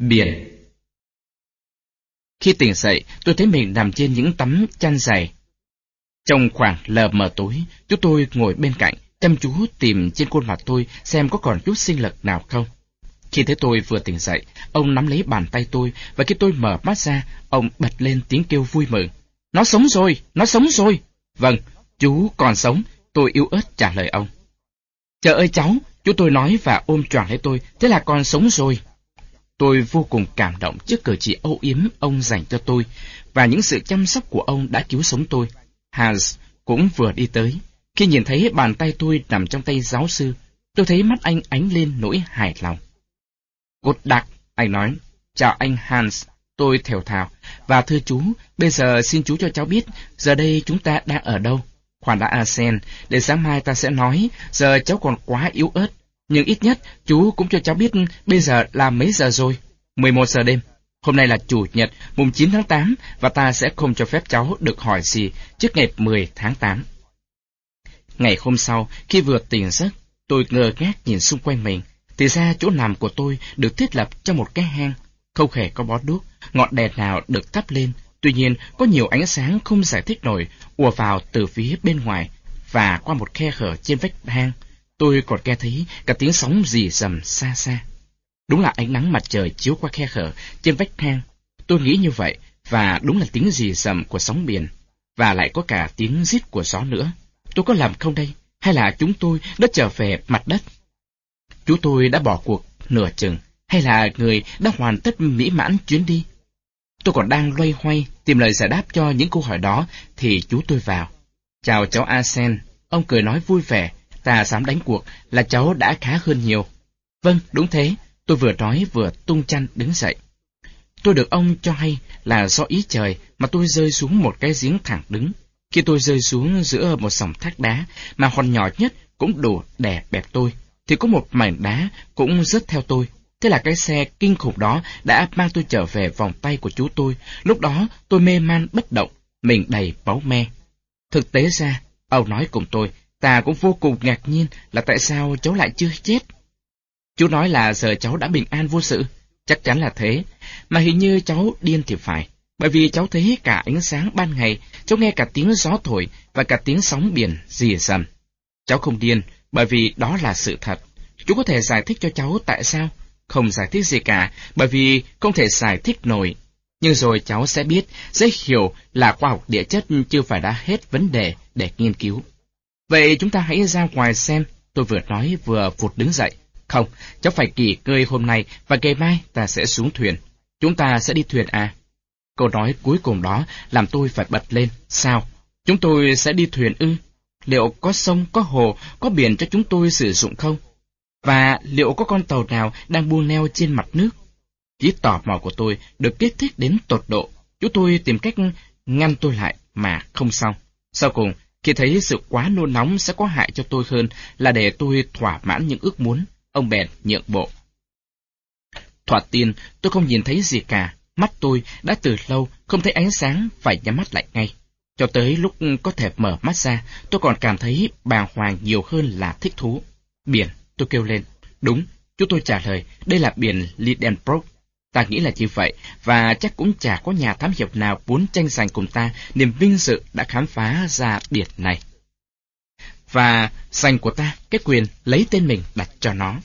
Biển Khi tỉnh dậy, tôi thấy mình nằm trên những tấm chăn dày. Trong khoảng lờ mờ tối, chúng tôi ngồi bên cạnh, chăm chú tìm trên khuôn mặt tôi xem có còn chút sinh lực nào không. Khi thấy tôi vừa tỉnh dậy, ông nắm lấy bàn tay tôi, và khi tôi mở mắt ra, ông bật lên tiếng kêu vui mừng. Nó sống rồi, nó sống rồi. Vâng, chú còn sống, tôi yếu ớt trả lời ông. Trời ơi cháu, chú tôi nói và ôm choàng lấy tôi, thế là con sống rồi. Tôi vô cùng cảm động trước cử chỉ âu yếm ông dành cho tôi, và những sự chăm sóc của ông đã cứu sống tôi. Hans cũng vừa đi tới. Khi nhìn thấy bàn tay tôi nằm trong tay giáo sư, tôi thấy mắt anh ánh lên nỗi hài lòng. Cột đặc, anh nói, chào anh Hans, tôi thều thào, và thưa chú, bây giờ xin chú cho cháu biết, giờ đây chúng ta đang ở đâu. Khoan đã à Asen, để sáng mai ta sẽ nói, giờ cháu còn quá yếu ớt, nhưng ít nhất chú cũng cho cháu biết bây giờ là mấy giờ rồi. 11 giờ đêm. Hôm nay là Chủ nhật, mùng 9 tháng 8, và ta sẽ không cho phép cháu được hỏi gì trước ngày 10 tháng 8. Ngày hôm sau, khi vừa tỉnh giấc, tôi ngơ ngác nhìn xung quanh mình. Thì ra chỗ nằm của tôi được thiết lập trong một cái hang, không hề có bó đuốc, ngọn đèn nào được thắp lên. Tuy nhiên, có nhiều ánh sáng không giải thích nổi ùa vào từ phía bên ngoài và qua một khe hở trên vách hang. Tôi còn nghe thấy cả tiếng sóng rì rầm xa xa. Đúng là ánh nắng mặt trời chiếu qua khe hở trên vách hang. Tôi nghĩ như vậy, và đúng là tiếng rì rầm của sóng biển, và lại có cả tiếng rít của gió nữa. Tôi có làm không đây? Hay là chúng tôi đã trở về mặt đất? Chú tôi đã bỏ cuộc nửa chừng, hay là người đã hoàn tất mỹ mãn chuyến đi? Tôi còn đang loay hoay tìm lời giải đáp cho những câu hỏi đó, thì chú tôi vào. Chào cháu Asen, ông cười nói vui vẻ, ta dám đánh cuộc là cháu đã khá hơn nhiều. Vâng, đúng thế, tôi vừa nói vừa tung chăn đứng dậy. Tôi được ông cho hay là do ý trời mà tôi rơi xuống một cái giếng thẳng đứng. Khi tôi rơi xuống giữa một dòng thác đá mà hòn nhỏ nhất cũng đủ đè bẹp tôi, thì có một mảnh đá cũng rớt theo tôi. Thế là cái xe kinh khủng đó đã mang tôi trở về vòng tay của chú tôi. Lúc đó tôi mê man bất động, mình đầy báu me. Thực tế ra, ông nói cùng tôi, ta cũng vô cùng ngạc nhiên là tại sao cháu lại chưa chết. Chú nói là giờ cháu đã bình an vô sự. Chắc chắn là thế. Mà hình như cháu điên thì phải. Bởi vì cháu thấy cả ánh sáng ban ngày, cháu nghe cả tiếng gió thổi và cả tiếng sóng biển rì rầm. Cháu không điên, bởi vì đó là sự thật. Chú có thể giải thích cho cháu tại sao? Không giải thích gì cả, bởi vì không thể giải thích nổi. Nhưng rồi cháu sẽ biết, sẽ hiểu là khoa học địa chất chưa phải đã hết vấn đề để nghiên cứu. Vậy chúng ta hãy ra ngoài xem, tôi vừa nói vừa vụt đứng dậy. Không, cháu phải kỳ cơi hôm nay và ngày mai ta sẽ xuống thuyền. Chúng ta sẽ đi thuyền à? Câu nói cuối cùng đó làm tôi phải bật lên. Sao? Chúng tôi sẽ đi thuyền ư? Liệu có sông, có hồ, có biển cho chúng tôi sử dụng không? Và liệu có con tàu nào đang buông neo trên mặt nước? Chí tò mò của tôi được kích thích đến tột độ. Chúng tôi tìm cách ngăn tôi lại mà không xong. Sau cùng, khi thấy sự quá nôn nóng sẽ có hại cho tôi hơn là để tôi thỏa mãn những ước muốn, ông bèn nhượng bộ. Thoạt tiên, tôi không nhìn thấy gì cả, mắt tôi đã từ lâu không thấy ánh sáng phải nhắm mắt lại ngay. Cho tới lúc có thể mở mắt ra, tôi còn cảm thấy bàng hoàng nhiều hơn là thích thú. Biển, tôi kêu lên. Đúng, chú tôi trả lời, đây là biển Lidenbrook. Ta nghĩ là như vậy, và chắc cũng chả có nhà thám hiểm nào muốn tranh giành cùng ta niềm vinh dự đã khám phá ra biển này. Và giành của ta cái quyền lấy tên mình đặt cho nó.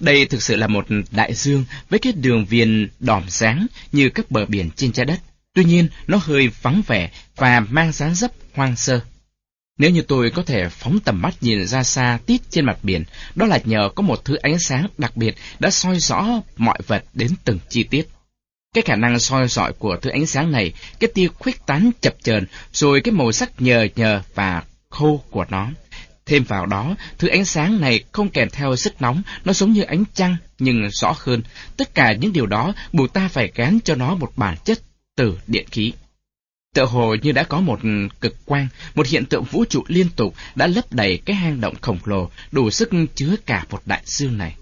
Đây thực sự là một đại dương với cái đường viền đỏm dáng như các bờ biển trên trái đất. Tuy nhiên, nó hơi vắng vẻ và mang dáng dấp hoang sơ. Nếu như tôi có thể phóng tầm mắt nhìn ra xa tít trên mặt biển, đó là nhờ có một thứ ánh sáng đặc biệt đã soi rõ mọi vật đến từng chi tiết. Cái khả năng soi dọi của thứ ánh sáng này, cái tia khuếch tán chập chờn, rồi cái màu sắc nhờ nhờ và khô của nó. Thêm vào đó, thứ ánh sáng này không kèm theo sức nóng, nó giống như ánh trăng, nhưng rõ hơn. Tất cả những điều đó buộc ta phải gán cho nó một bản chất từ điện khí. Tựa hồ như đã có một cực quang, một hiện tượng vũ trụ liên tục đã lấp đầy cái hang động khổng lồ, đủ sức chứa cả một đại dương này.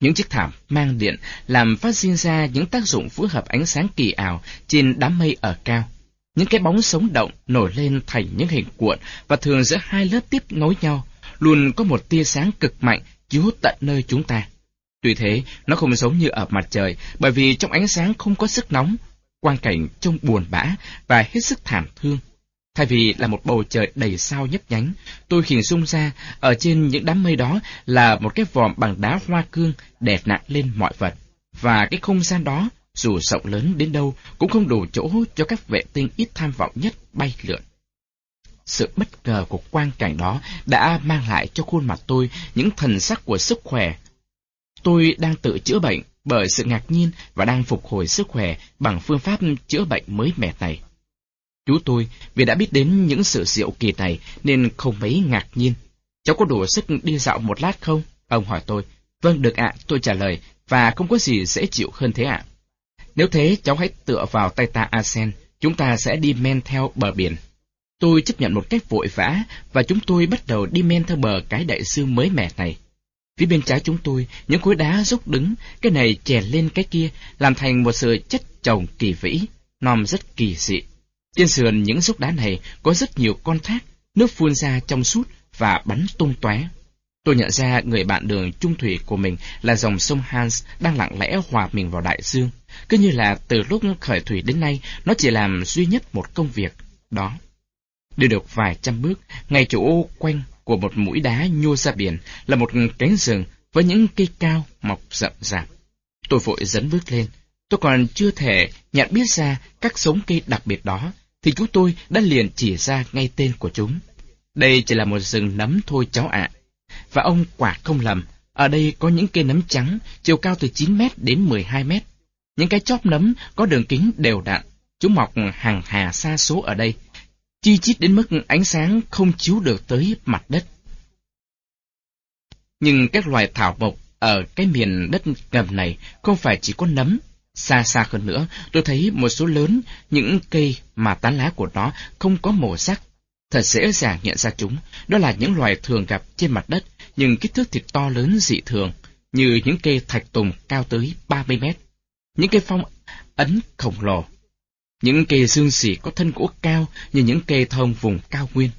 Những chiếc thảm mang điện làm phát sinh ra những tác dụng phối hợp ánh sáng kỳ ảo trên đám mây ở cao. Những cái bóng sống động nổi lên thành những hình cuộn và thường giữa hai lớp tiếp nối nhau, luôn có một tia sáng cực mạnh chiếu tận nơi chúng ta. Tuy thế, nó không giống như ở mặt trời, bởi vì trong ánh sáng không có sức nóng, quang cảnh trông buồn bã và hết sức thảm thương. Thay vì là một bầu trời đầy sao nhấp nhánh, tôi khiển dung ra, ở trên những đám mây đó là một cái vòm bằng đá hoa cương đè nặng lên mọi vật. Và cái không gian đó, dù rộng lớn đến đâu, cũng không đủ chỗ cho các vệ tinh ít tham vọng nhất bay lượn. Sự bất ngờ của quang cảnh đó đã mang lại cho khuôn mặt tôi những thần sắc của sức khỏe. Tôi đang tự chữa bệnh bởi sự ngạc nhiên và đang phục hồi sức khỏe bằng phương pháp chữa bệnh mới mẻ này. Chú tôi, vì đã biết đến những sự diệu kỳ này nên không mấy ngạc nhiên. Cháu có đủ sức đi dạo một lát không? Ông hỏi tôi. Vâng, được ạ, tôi trả lời, và không có gì dễ chịu hơn thế ạ. Nếu thế, cháu hãy tựa vào tay ta Asen, chúng ta sẽ đi men theo bờ biển. Tôi chấp nhận một cách vội vã, và chúng tôi bắt đầu đi men theo bờ cái đại dương mới mẻ này. Phía bên trái chúng tôi, những khối đá dốc đứng, cái này chè lên cái kia, làm thành một sự chất chồng kỳ vĩ, nom rất kỳ dị. Trên sườn những dốc đá này có rất nhiều con thác, nước phun ra trong suốt và bắn tung tóe. Tôi nhận ra người bạn đường trung thủy của mình là dòng sông Hans đang lặng lẽ hòa mình vào đại dương. Cứ như là từ lúc khởi thủy đến nay, nó chỉ làm duy nhất một công việc, đó. Đi được vài trăm bước, ngay chỗ quanh của một mũi đá nhô ra biển là một cánh rừng với những cây cao mọc rậm rạp. Tôi vội dẫn bước lên. Tôi còn chưa thể nhận biết ra các giống cây đặc biệt đó, thì chú tôi đã liền chỉ ra ngay tên của chúng. Đây chỉ là một rừng nấm thôi cháu ạ. Và ông quả không lầm, ở đây có những cây nấm trắng, chiều cao từ 9 mét đến 12 mét. Những cái chóp nấm có đường kính đều đặn, chúng mọc hàng hà xa số ở đây, chi chít đến mức ánh sáng không chiếu được tới mặt đất. Nhưng các loài thảo mộc ở cái miền đất ngầm này không phải chỉ có nấm. Xa xa hơn nữa, tôi thấy một số lớn những cây mà tán lá của nó không có màu sắc. Thật dễ dàng nhận ra chúng, đó là những loài thường gặp trên mặt đất, nhưng kích thước thì to lớn dị thường, như những cây thạch tùng cao tới 30 mét. Những cây phong ấn khổng lồ những cây dương xỉ có thân gỗ cao như những cây thông vùng cao nguyên.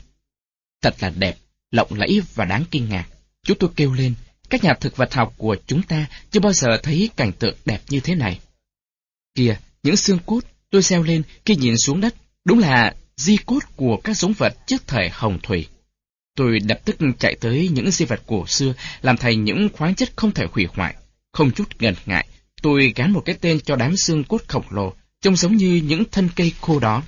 Thật là đẹp, lộng lẫy và đáng kinh ngạc. Chúng tôi kêu lên, các nhà thực vật học của chúng ta chưa bao giờ thấy cảnh tượng đẹp như thế này. Kìa, những xương cốt tôi xeo lên khi nhìn xuống đất, đúng là di cốt của các giống vật trước thời hồng thủy. Tôi đập tức chạy tới những di vật cổ xưa làm thành những khoáng chất không thể hủy hoại. Không chút ngần ngại, tôi gán một cái tên cho đám xương cốt khổng lồ trông giống như những thân cây khô đó.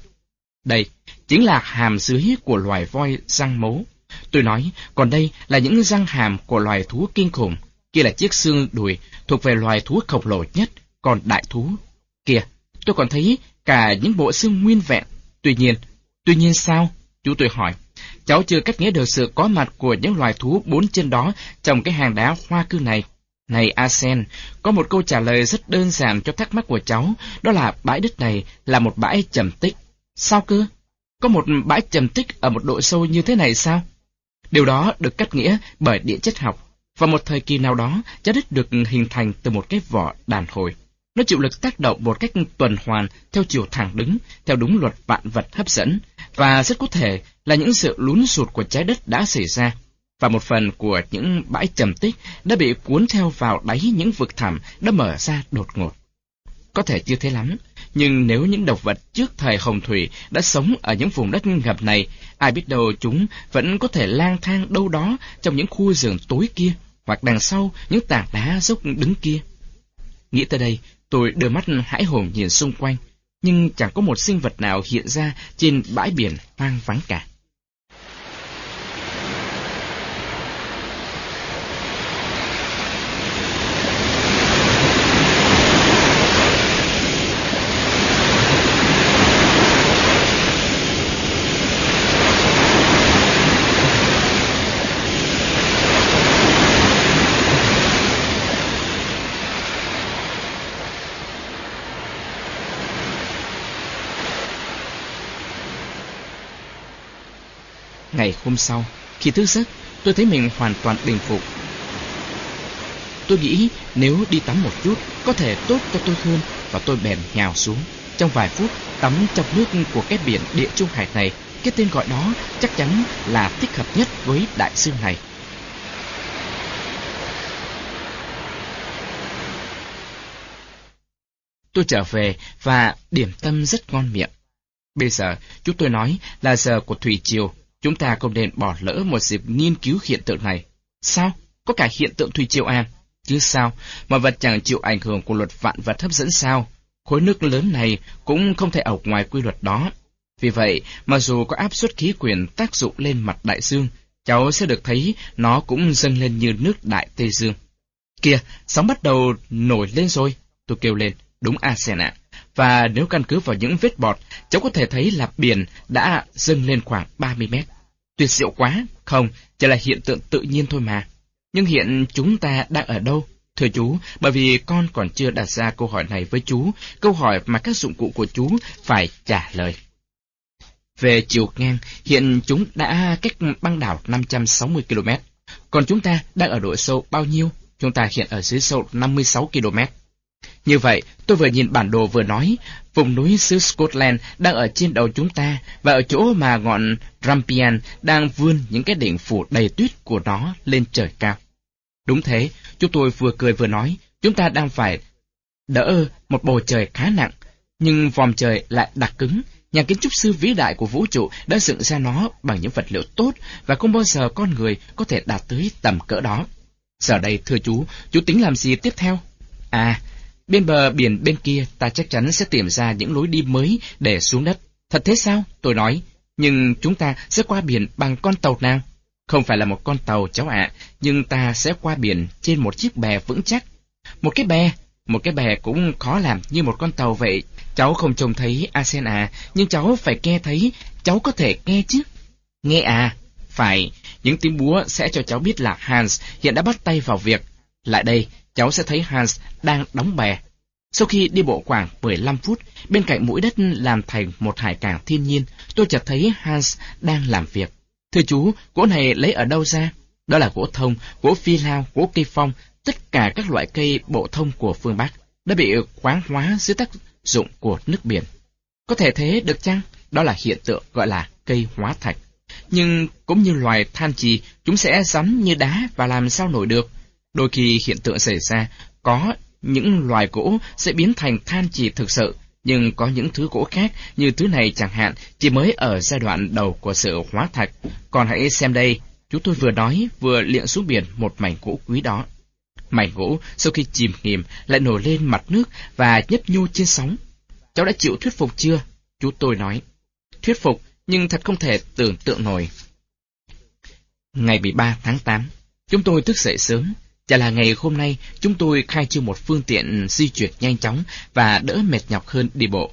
Đây, chính là hàm dưới của loài voi răng mấu. Tôi nói, còn đây là những răng hàm của loài thú kinh khủng. Kia là chiếc xương đùi thuộc về loài thú khổng lồ nhất, còn đại thú. Kìa, tôi còn thấy cả những bộ xương nguyên vẹn. Tuy nhiên, tuy nhiên sao? Chú tôi hỏi. Cháu chưa cách nghĩa được sự có mặt của những loài thú bốn chân đó trong cái hàng đá hoa cư này. Này Asen, có một câu trả lời rất đơn giản cho thắc mắc của cháu, đó là bãi đất này là một bãi trầm tích. Sao cơ? Có một bãi trầm tích ở một độ sâu như thế này sao? Điều đó được cách nghĩa bởi địa chất học. Vào một thời kỳ nào đó, trái đất được hình thành từ một cái vỏ đàn hồi. Nó chịu lực tác động một cách tuần hoàn theo chiều thẳng đứng, theo đúng luật vạn vật hấp dẫn, và rất có thể là những sự lún sụt của trái đất đã xảy ra và một phần của những bãi trầm tích đã bị cuốn theo vào đáy những vực thẳm đã mở ra đột ngột. Có thể chưa thế lắm, nhưng nếu những động vật trước thời hồng thủy đã sống ở những vùng đất ngập này, ai biết đâu chúng vẫn có thể lang thang đâu đó trong những khu rừng tối kia, hoặc đằng sau những tảng đá dốc đứng kia. Nghĩ tới đây, tôi đưa mắt hãi hồn nhìn xung quanh, nhưng chẳng có một sinh vật nào hiện ra trên bãi biển hoang vắng cả. Ngày hôm sau, khi thức giấc, tôi thấy mình hoàn toàn bình phục. Tôi nghĩ nếu đi tắm một chút có thể tốt cho tôi hơn và tôi bèn nhào xuống. Trong vài phút tắm trong nước của cái biển địa trung hải này, cái tên gọi đó chắc chắn là thích hợp nhất với đại dương này. tôi trở về và điểm tâm rất ngon miệng. Bây giờ, chúng tôi nói là giờ của thủy triều, chúng ta không nên bỏ lỡ một dịp nghiên cứu hiện tượng này. Sao? Có cả hiện tượng thủy triều à? Chứ sao? Mọi vật chẳng chịu ảnh hưởng của luật vạn vật hấp dẫn sao? Khối nước lớn này cũng không thể ở ngoài quy luật đó. Vì vậy, mặc dù có áp suất khí quyển tác dụng lên mặt đại dương, cháu sẽ được thấy nó cũng dâng lên như nước đại Tây Dương. Kìa, sóng bắt đầu nổi lên rồi, tôi kêu lên, đúng à, Asen ạ. Và nếu căn cứ vào những vết bọt, cháu có thể thấy là biển đã dâng lên khoảng 30 mét. Tuyệt diệu quá, không, chỉ là hiện tượng tự nhiên thôi mà. Nhưng hiện chúng ta đang ở đâu? Thưa chú, bởi vì con còn chưa đặt ra câu hỏi này với chú, câu hỏi mà các dụng cụ của chú phải trả lời. Về chiều ngang, hiện chúng đã cách băng đảo 560 km. Còn chúng ta đang ở độ sâu bao nhiêu? Chúng ta hiện ở dưới sâu 56 km. Như vậy, tôi vừa nhìn bản đồ vừa nói, vùng núi xứ Scotland đang ở trên đầu chúng ta, và ở chỗ mà ngọn Rampian đang vươn những cái đỉnh phủ đầy tuyết của nó lên trời cao. Đúng thế, chúng tôi vừa cười vừa nói, chúng ta đang phải đỡ một bầu trời khá nặng, nhưng vòm trời lại đặc cứng, nhà kiến trúc sư vĩ đại của vũ trụ đã dựng ra nó bằng những vật liệu tốt và không bao giờ con người có thể đạt tới tầm cỡ đó. Giờ đây, thưa chú, chú tính làm gì tiếp theo? À, bên bờ biển bên kia ta chắc chắn sẽ tìm ra những lối đi mới để xuống đất. Thật thế sao? Tôi nói. Nhưng chúng ta sẽ qua biển bằng con tàu nào? Không phải là một con tàu cháu ạ, nhưng ta sẽ qua biển trên một chiếc bè vững chắc. Một cái bè, một cái bè cũng khó làm như một con tàu vậy. Cháu không trông thấy Asen à, nhưng cháu phải nghe thấy, cháu có thể nghe chứ. Nghe à? Phải, những tiếng búa sẽ cho cháu biết là Hans hiện đã bắt tay vào việc. Lại đây, cháu sẽ thấy Hans đang đóng bè. Sau khi đi bộ khoảng 15 phút, bên cạnh mũi đất làm thành một hải cảng thiên nhiên, tôi chợt thấy Hans đang làm việc. Thưa chú, gỗ này lấy ở đâu ra? Đó là gỗ thông, gỗ phi lao, gỗ cây phong, tất cả các loại cây bộ thông của phương Bắc đã bị khoáng hóa dưới tác dụng của nước biển. Có thể thế được chăng? Đó là hiện tượng gọi là cây hóa thạch. Nhưng cũng như loài than trì, chúng sẽ rắn như đá và làm sao nổi được. Đôi khi hiện tượng xảy ra, có những loài gỗ sẽ biến thành than chì thực sự, nhưng có những thứ gỗ khác như thứ này chẳng hạn chỉ mới ở giai đoạn đầu của sự hóa thạch. Còn hãy xem đây, chúng tôi vừa nói vừa liệng xuống biển một mảnh gỗ quý đó. Mảnh gỗ sau khi chìm nghiệm lại nổi lên mặt nước và nhấp nhô trên sóng. Cháu đã chịu thuyết phục chưa? Chú tôi nói. Thuyết phục, nhưng thật không thể tưởng tượng nổi. Ngày 13 tháng 8, chúng tôi thức dậy sớm. Chả là ngày hôm nay chúng tôi khai trương một phương tiện di chuyển nhanh chóng và đỡ mệt nhọc hơn đi bộ.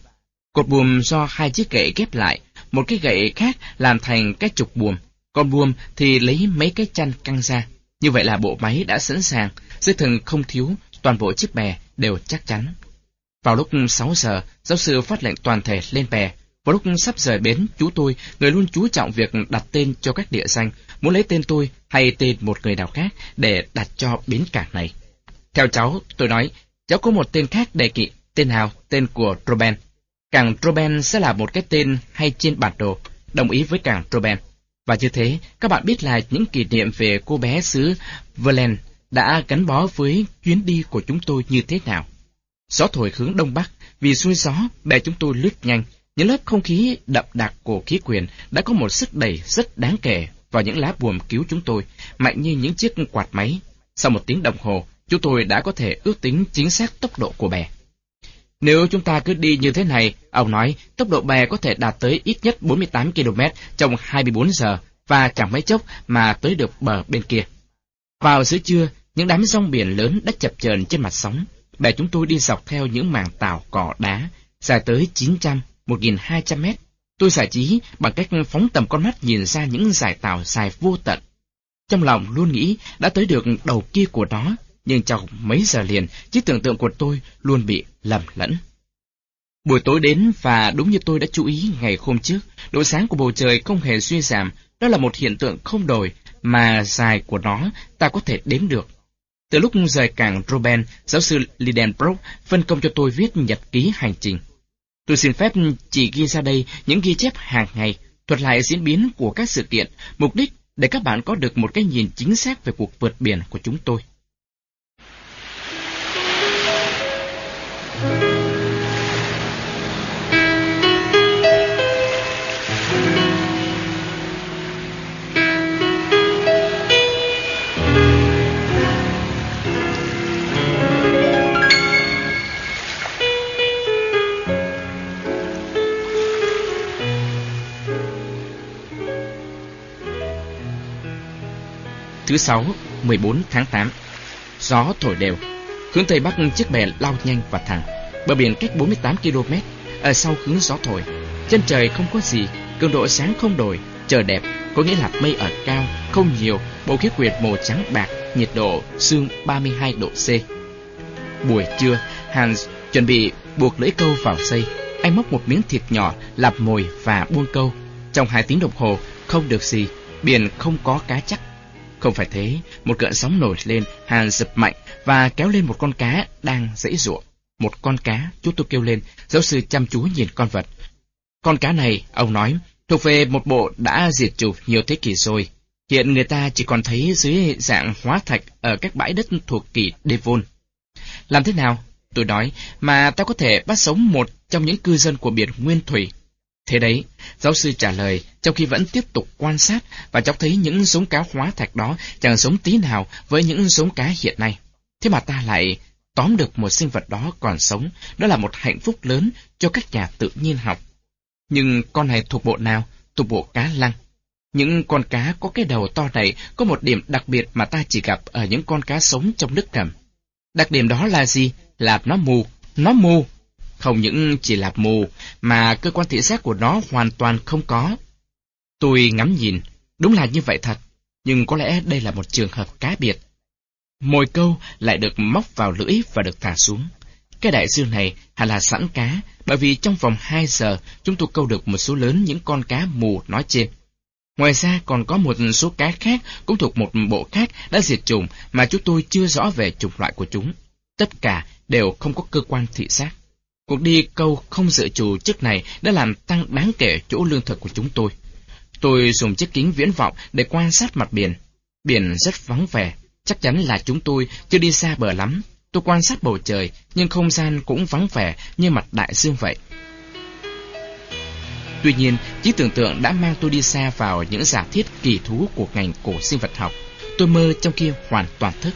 Cột buồm do hai chiếc gậy ghép lại, một cái gậy khác làm thành cái trục buồm, còn buồm thì lấy mấy cái chăn căng ra. Như vậy là bộ máy đã sẵn sàng, dây thừng không thiếu, toàn bộ chiếc bè đều chắc chắn. Vào lúc 6 giờ, giáo sư phát lệnh toàn thể lên bè. Vào lúc sắp rời bến, chú tôi, người luôn chú trọng việc đặt tên cho các địa danh, muốn lấy tên tôi hay tên một người nào khác để đặt cho bến cảng này. Theo cháu, tôi nói, cháu có một tên khác đề kỵ, tên nào, tên của Troben. Cảng Troben sẽ là một cái tên hay trên bản đồ, đồng ý với cảng Troben. Và như thế, các bạn biết là những kỷ niệm về cô bé xứ Verlaine đã gắn bó với chuyến đi của chúng tôi như thế nào. Gió thổi hướng đông bắc, vì xuôi gió, bè chúng tôi lướt nhanh, những lớp không khí đậm đặc của khí quyển đã có một sức đẩy rất đáng kể vào những lá buồm cứu chúng tôi, mạnh như những chiếc quạt máy. Sau một tiếng đồng hồ, chúng tôi đã có thể ước tính chính xác tốc độ của bè. Nếu chúng ta cứ đi như thế này, ông nói, tốc độ bè có thể đạt tới ít nhất 48 km trong 24 giờ và chẳng mấy chốc mà tới được bờ bên kia. Vào giữa trưa, những đám rong biển lớn đã chập chờn trên mặt sóng. Bè chúng tôi đi dọc theo những mảng tàu cỏ đá, dài tới 900, 1.200 mét. Tôi giải trí bằng cách phóng tầm con mắt nhìn ra những dải tàu dài vô tận. Trong lòng luôn nghĩ đã tới được đầu kia của nó, nhưng trong mấy giờ liền, trí tưởng tượng của tôi luôn bị lầm lẫn. Buổi tối đến và đúng như tôi đã chú ý ngày hôm trước, độ sáng của bầu trời không hề suy giảm, đó là một hiện tượng không đổi mà dài của nó ta có thể đếm được. Từ lúc rời cảng Roben, giáo sư Lidenbrock phân công cho tôi viết nhật ký hành trình. Tôi xin phép chỉ ghi ra đây những ghi chép hàng ngày, thuật lại diễn biến của các sự kiện, mục đích để các bạn có được một cái nhìn chính xác về cuộc vượt biển của chúng tôi. Thứ sáu, 14 tháng 8 Gió thổi đều Hướng Tây Bắc chiếc bè lao nhanh và thẳng Bờ biển cách 48 km Ở sau hướng gió thổi Chân trời không có gì Cường độ sáng không đổi Trời đẹp Có nghĩa là mây ở cao Không nhiều Bầu khí quyệt màu trắng bạc Nhiệt độ xương 32 độ C. Buổi trưa Hans chuẩn bị buộc lưỡi câu vào dây Anh móc một miếng thịt nhỏ Lạp mồi và buông câu. Trong hai tiếng đồng hồ Không được gì Biển không có cá chắc không phải thế, một cơn sóng nổi lên, Hàn dập mạnh và kéo lên một con cá đang dãy ruộng. Một con cá, chú tôi kêu lên, giáo sư chăm chú nhìn con vật. Con cá này, ông nói, thuộc về một bộ đã diệt chụp nhiều thế kỷ rồi. Hiện người ta chỉ còn thấy dưới dạng hóa thạch ở các bãi đất thuộc kỳ Devon. Làm thế nào? Tôi nói, mà ta có thể bắt sống một trong những cư dân của biển Nguyên Thủy. Thế đấy, giáo sư trả lời, trong khi vẫn tiếp tục quan sát, và cháu thấy những giống cá hóa thạch đó chẳng giống tí nào với những giống cá hiện nay. Thế mà ta lại tóm được một sinh vật đó còn sống, đó là một hạnh phúc lớn cho các nhà tự nhiên học. Nhưng con này thuộc bộ nào? Thuộc bộ cá lăng. Những con cá có cái đầu to này có một điểm đặc biệt mà ta chỉ gặp ở những con cá sống trong nước ngầm. Đặc điểm đó là gì? Là nó mù. Nó mù. Không những chỉ là mù, mà cơ quan thị giác của nó hoàn toàn không có. Tôi ngắm nhìn, đúng là như vậy thật, nhưng có lẽ đây là một trường hợp cá biệt. Mồi câu lại được móc vào lưỡi và được thả xuống. Cái đại dương này hẳn là sẵn cá, bởi vì trong vòng 2 giờ chúng tôi câu được một số lớn những con cá mù nói trên. Ngoài ra còn có một số cá khác cũng thuộc một bộ khác đã diệt chủng mà chúng tôi chưa rõ về chủng loại của chúng. Tất cả đều không có cơ quan thị giác. Cuộc đi câu không dự trù trước này đã làm tăng đáng kể chỗ lương thực của chúng tôi. Tôi dùng chiếc kính viễn vọng để quan sát mặt biển. Biển rất vắng vẻ, chắc chắn là chúng tôi chưa đi xa bờ lắm. Tôi quan sát bầu trời, nhưng không gian cũng vắng vẻ như mặt đại dương vậy. Tuy nhiên, trí tưởng tượng đã mang tôi đi xa vào những giả thiết kỳ thú của ngành cổ sinh vật học. Tôi mơ trong kia hoàn toàn thức.